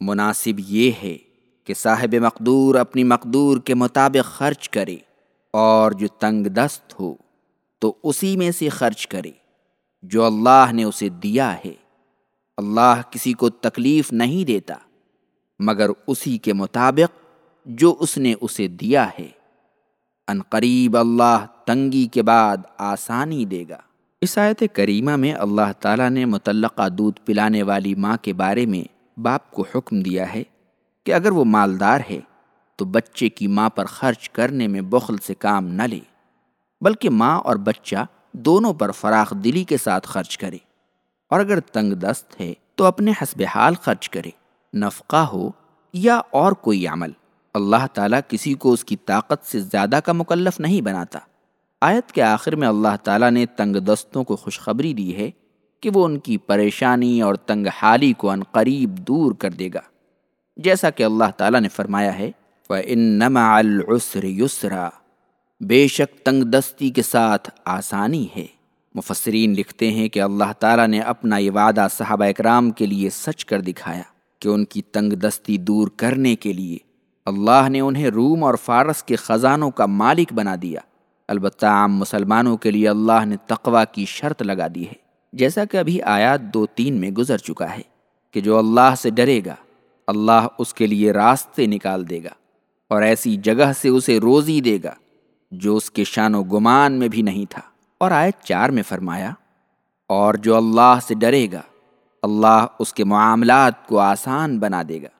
مناسب یہ ہے کہ صاحب مقدور اپنی مقدور کے مطابق خرچ کرے اور جو تنگ دست ہو تو اسی میں سے خرچ کرے۔ جو اللہ نے اسے دیا ہے، اللہ کسی کو تکلیف نہیں دیتا، مگر اسی کے مطابق جو اس نے اسے دیا ہے۔ ان قریب اللہ تنگی کے بعد آسانی دے گا۔ اس آیت کریمہ میں اللہ تعالیٰ نے متعلقہ دودھ پلانے والی ماں کے بارے میں باپ کو حکم دیا ہے کہ اگر وہ مالدار ہے تو بچے کی ماں پر خرچ کرنے میں بخل سے کام نہ لے، بلکہ ماں اور بچہ دونوں پر فراخ دلی کے ساتھ خرچ کرے۔ اور اگر تنگ دست ہے تو اپنے حسب حال خرچ کرے، نفقہ ہو یا اور کوئی عمل۔ اللہ تعالیٰ کسی کو اس کی طاقت سے زیادہ کا مکلف نہیں بناتا۔ آیت کے آخر میں اللہ تعالیٰ نے تنگ دستوں کو خوشخبری دی ہے کہ وہ ان کی پریشانی اور تنگ حالی کو ان قریب دور کر دے گا۔ جیسا کہ اللہ تعالیٰ نے فرمایا ہے وَإِنَّمَعَ الْعُسْرِ يُسْرًا۔ بے شک تنگ دستی کے ساتھ آسانی ہے۔ مفسرین لکھتے ہیں کہ اللہ تعالیٰ نے اپنا یہ وعدہ صحابہ اکرام کے لیے سچ کر دکھایا کہ ان کی تنگ دستی دور کرنے کے لیے اللہ نے انہیں روم اور فارس کے خزانوں کا مالک بنا دیا۔ البتہ عام مسلمانوں کے لیے اللہ نے تقوی کی شرط لگا دی ہے۔ جیسا کہ ابھی آیات دو تین میں گزر چکا ہے کہ جو اللہ سے ڈرے گا، اللہ اس کے لیے راستے نکال دے گا اور ایسی جگہ سے اسے روزی دے گا جو اس کے شان و گمان میں بھی نہیں تھا۔ اور آیت چار میں فرمایا، اور جو اللہ سے ڈرے گا، اللہ اس کے معاملات کو آسان بنا دے گا۔